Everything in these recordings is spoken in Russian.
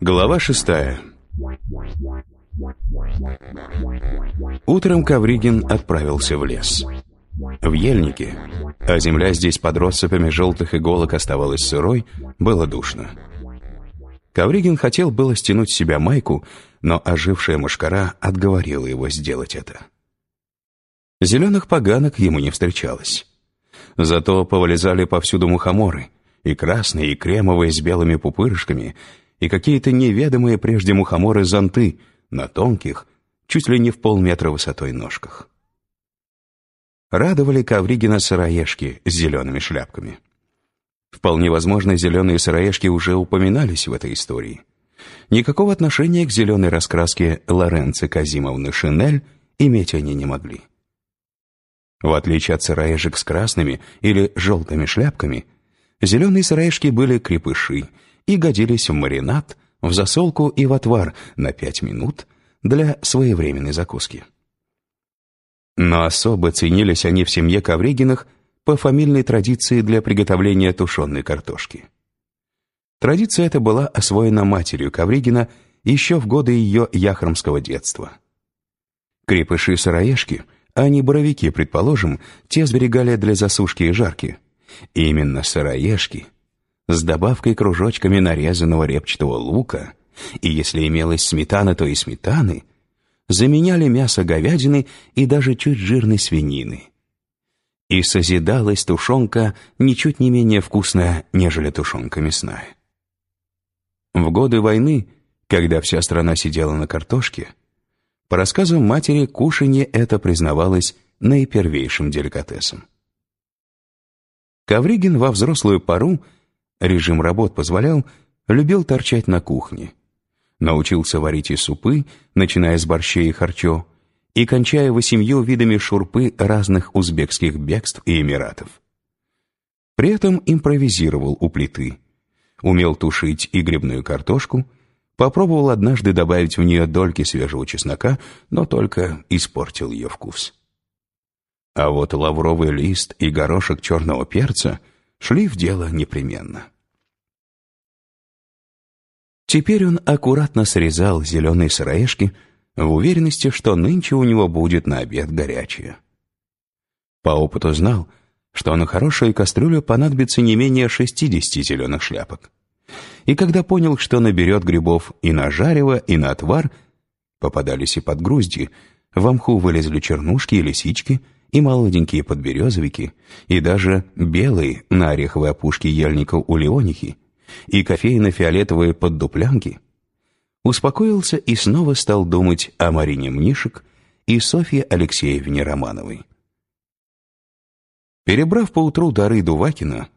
Глава шестая Утром Ковригин отправился в лес. В ельнике, а земля здесь под россыпями желтых иголок оставалась сырой, было душно. Ковригин хотел было стянуть с себя майку, но ожившая мушкара отговорила его сделать это. Зеленых поганок ему не встречалось. Зато повылезали повсюду мухоморы, и красные, и кремовые с белыми пупырышками, и какие-то неведомые прежде мухоморы-зонты на тонких, чуть ли не в полметра высотой ножках. Радовали Ковригина сыроежки с зелеными шляпками. Вполне возможно, зеленые сыроежки уже упоминались в этой истории. Никакого отношения к зеленой раскраске Лоренци Казимовны Шинель иметь они не могли. В отличие от сыроежек с красными или желтыми шляпками, зеленые сыроежки были крепыши и годились в маринад, в засолку и в отвар на пять минут для своевременной закуски. Но особо ценились они в семье Ковригиных по фамильной традиции для приготовления тушеной картошки. Традиция эта была освоена матерью Ковригина еще в годы ее яхромского детства. Крепыши-сыроежки — а не боровики, предположим, те сберегали для засушки и жарки. Именно сыроежки с добавкой кружочками нарезанного репчатого лука, и если имелась сметана, то и сметаны, заменяли мясо говядины и даже чуть жирной свинины. И созидалась тушенка ничуть не менее вкусная, нежели тушенка мясная. В годы войны, когда вся страна сидела на картошке, по рассказам матери, кушанье это признавалось наипервейшим деликатесом. Ковригин во взрослую пару, режим работ позволял, любил торчать на кухне. Научился варить и супы, начиная с борщей и харчо, и кончая восемью видами шурпы разных узбекских бегств и эмиратов. При этом импровизировал у плиты, умел тушить и грибную картошку, Попробовал однажды добавить в нее дольки свежего чеснока, но только испортил ее вкус. А вот лавровый лист и горошек черного перца шли в дело непременно. Теперь он аккуратно срезал зеленые сыроежки в уверенности, что нынче у него будет на обед горячее. По опыту знал, что на хорошую кастрюлю понадобится не менее 60 зеленых шляпок. И когда понял, что наберет грибов и на жарево, и на отвар, попадались и подгрузди, в мху вылезли чернушки и лисички, и молоденькие подберезовики, и даже белые на ореховой опушке ельников у Леонихи, и кофейно-фиолетовые поддуплянки, успокоился и снова стал думать о Марине Мнишек и Софье Алексеевне Романовой. Перебрав поутру дары Дувакина,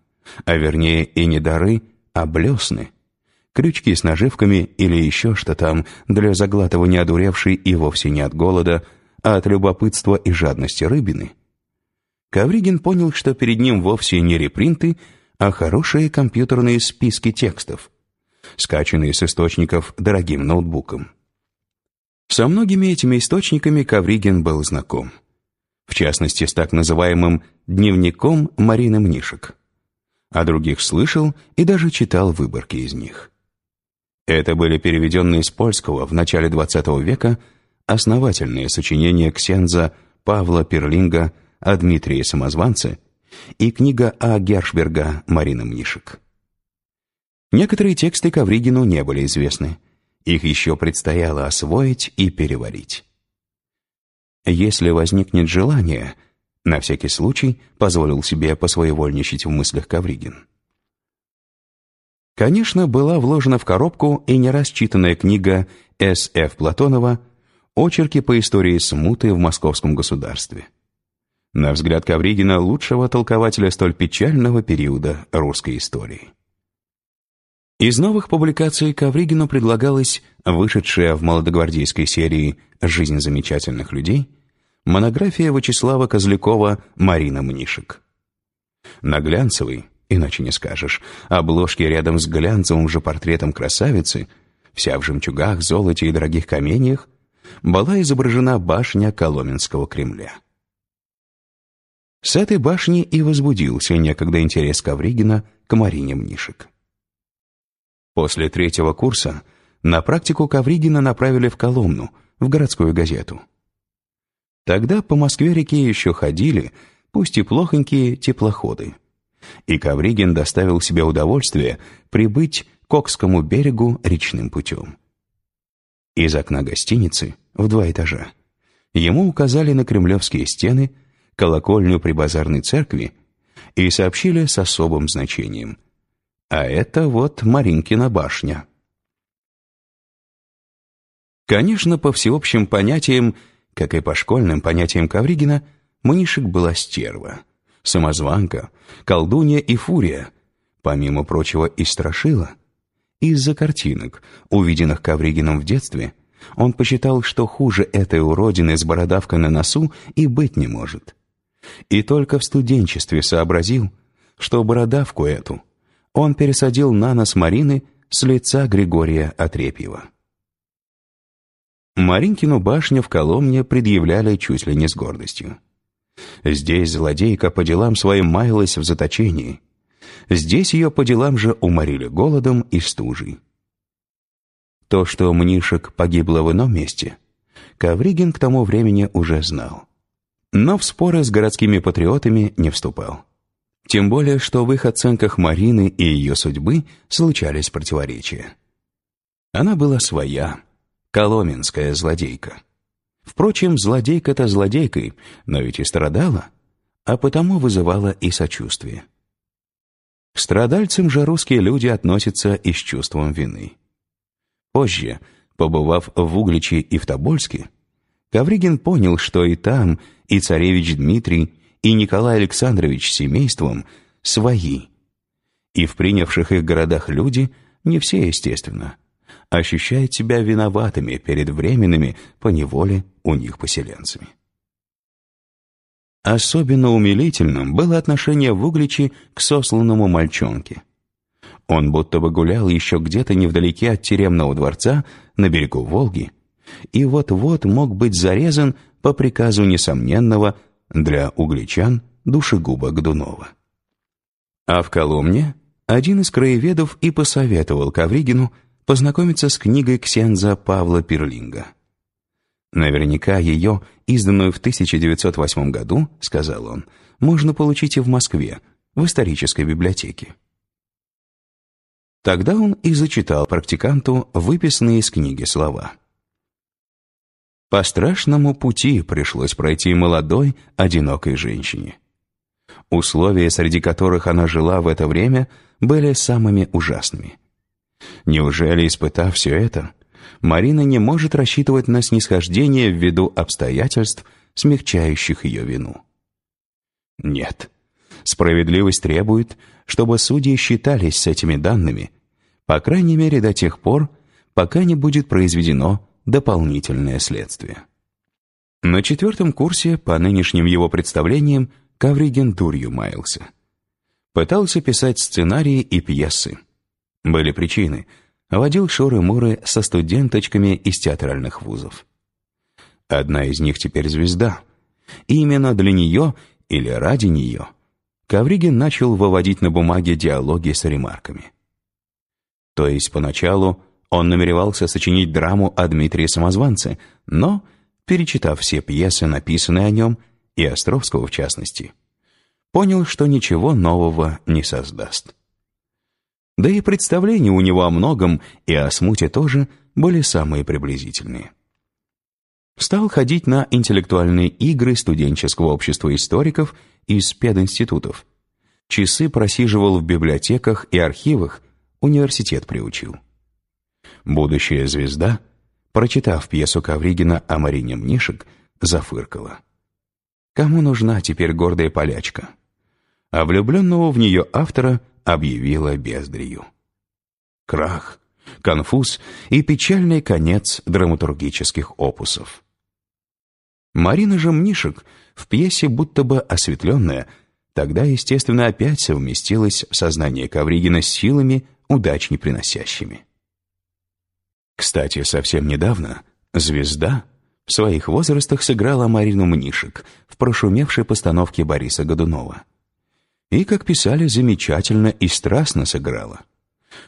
а вернее и не дары, а блесны, крючки с наживками или еще что там для заглатывания одуревшей и вовсе не от голода, а от любопытства и жадности рыбины, Ковригин понял, что перед ним вовсе не репринты, а хорошие компьютерные списки текстов, скачанные с источников дорогим ноутбуком. Со многими этими источниками Ковригин был знаком. В частности, с так называемым «дневником Марины Мнишек» а других слышал и даже читал выборки из них. Это были переведенные с польского в начале XX века основательные сочинения ксенза Павла Перлинга о Дмитрии Самозванце и книга А. Гершберга «Марина Мнишек». Некоторые тексты Ковригину не были известны. Их еще предстояло освоить и переварить. Если возникнет желание – на всякий случай позволил себе посвоевольничать в мыслях Ковригин. Конечно, была вложена в коробку и не расчитанная книга С.Ф. Платонова «Очерки по истории смуты в московском государстве». На взгляд Ковригина, лучшего толкователя столь печального периода русской истории. Из новых публикаций Ковригину предлагалась вышедшая в молодогвардейской серии «Жизнь замечательных людей» Монография Вячеслава Козлякова «Марина Мнишек». На глянцевой, иначе не скажешь, обложке рядом с глянцевым же портретом красавицы, вся в жемчугах, золоте и дорогих каменьях, была изображена башня Коломенского Кремля. С этой башни и возбудился некогда интерес Ковригина к Марине Мнишек. После третьего курса на практику Ковригина направили в Коломну, в городскую газету. Тогда по Москве-реке еще ходили, пусть и плохонькие, теплоходы. И Ковригин доставил себе удовольствие прибыть к Окскому берегу речным путем. Из окна гостиницы, в два этажа, ему указали на кремлевские стены, колокольню при базарной церкви и сообщили с особым значением. А это вот Маринкина башня. Конечно, по всеобщим понятиям, как и по школьным понятиям Ковригина, Мнишек была стерва, самозванка, колдунья и фурия, помимо прочего и страшила. Из-за картинок, увиденных Ковригином в детстве, он посчитал, что хуже этой уродины с бородавкой на носу и быть не может. И только в студенчестве сообразил, что бородавку эту он пересадил на нос Марины с лица Григория Отрепьева. Маринкину башню в Коломне предъявляли чуть ли не с гордостью. Здесь злодейка по делам своим маялась в заточении. Здесь ее по делам же уморили голодом и стужей. То, что Мнишек погибла в ином месте, Ковригин к тому времени уже знал. Но в споры с городскими патриотами не вступал. Тем более, что в их оценках Марины и ее судьбы случались противоречия. Она была своя, Коломенская злодейка. Впрочем, злодейка-то злодейкой, но ведь и страдала, а потому вызывала и сочувствие. К страдальцам же русские люди относятся и с чувством вины. Позже, побывав в Угличе и в Тобольске, Ковригин понял, что и там, и царевич Дмитрий, и Николай Александрович с семейством свои. И в принявших их городах люди, не все, естественно, ощущают себя виноватыми перед временными, по неволе у них поселенцами. Особенно умилительным было отношение Вугличи к сосланному мальчонке. Он будто бы гулял еще где-то невдалеке от тюремного дворца на берегу Волги и вот-вот мог быть зарезан по приказу несомненного для угличан душегуба Гдунова. А в Коломне один из краеведов и посоветовал Ковригину познакомиться с книгой ксенза Павла Перлинга. Наверняка ее, изданную в 1908 году, сказал он, можно получить и в Москве, в исторической библиотеке. Тогда он и зачитал практиканту выписанные из книги слова. По страшному пути пришлось пройти молодой, одинокой женщине. Условия, среди которых она жила в это время, были самыми ужасными. Неужели, испытав все это, Марина не может рассчитывать на снисхождение ввиду обстоятельств, смягчающих ее вину? Нет. Справедливость требует, чтобы судьи считались с этими данными, по крайней мере до тех пор, пока не будет произведено дополнительное следствие. На четвертом курсе, по нынешним его представлениям, Кавригин дурью маялся. Пытался писать сценарии и пьесы. Были причины. Водил шоры-муры со студенточками из театральных вузов. Одна из них теперь звезда. И именно для нее или ради нее Ковригин начал выводить на бумаге диалоги с ремарками. То есть поначалу он намеревался сочинить драму о Дмитрии Самозванце, но, перечитав все пьесы, написанные о нем, и Островского в частности, понял, что ничего нового не создаст. Да и представления у него о многом и о смуте тоже были самые приблизительные. Стал ходить на интеллектуальные игры студенческого общества историков из пединститутов. Часы просиживал в библиотеках и архивах, университет приучил. Будущая звезда, прочитав пьесу Ковригина о Марине Мнишек, зафыркала. Кому нужна теперь гордая полячка? А влюбленного в нее автора объявила бездрию. Крах, конфуз и печальный конец драматургических опусов. Марина же Мнишек в пьесе будто бы осветленная, тогда, естественно, опять совместилась в сознании Ковригина с силами, удачно приносящими. Кстати, совсем недавно «Звезда» В своих возрастах сыграла Марину Мнишек в прошумевшей постановке Бориса Годунова. И, как писали, замечательно и страстно сыграла.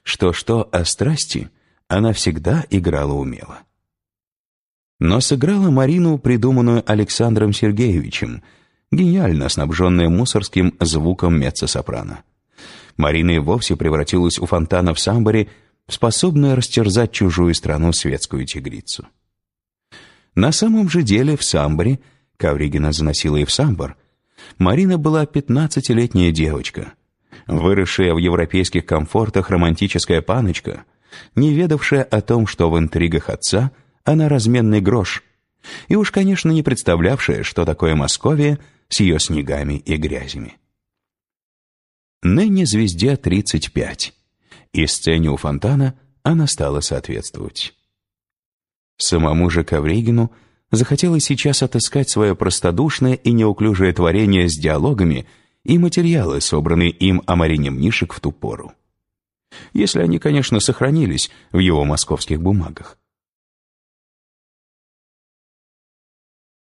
Что-что о страсти она всегда играла умело. Но сыграла Марину, придуманную Александром Сергеевичем, гениально снабженная мусорским звуком меццо-сопрано. Марина и вовсе превратилась у фонтана в самборе, способная растерзать чужую страну светскую тигрицу. На самом же деле в самборе, Ковригина заносила и в самбор, Марина была пятнадцатилетняя девочка, выросшая в европейских комфортах романтическая паночка, не ведавшая о том, что в интригах отца она разменный грош, и уж, конечно, не представлявшая, что такое Московия с ее снегами и грязями. Ныне звезде 35, и сцене у фонтана она стала соответствовать. Самому же Ковригину захотелось сейчас отыскать свое простодушное и неуклюжее творение с диалогами и материалы, собранные им о Марине Мнишек в ту пору. Если они, конечно, сохранились в его московских бумагах.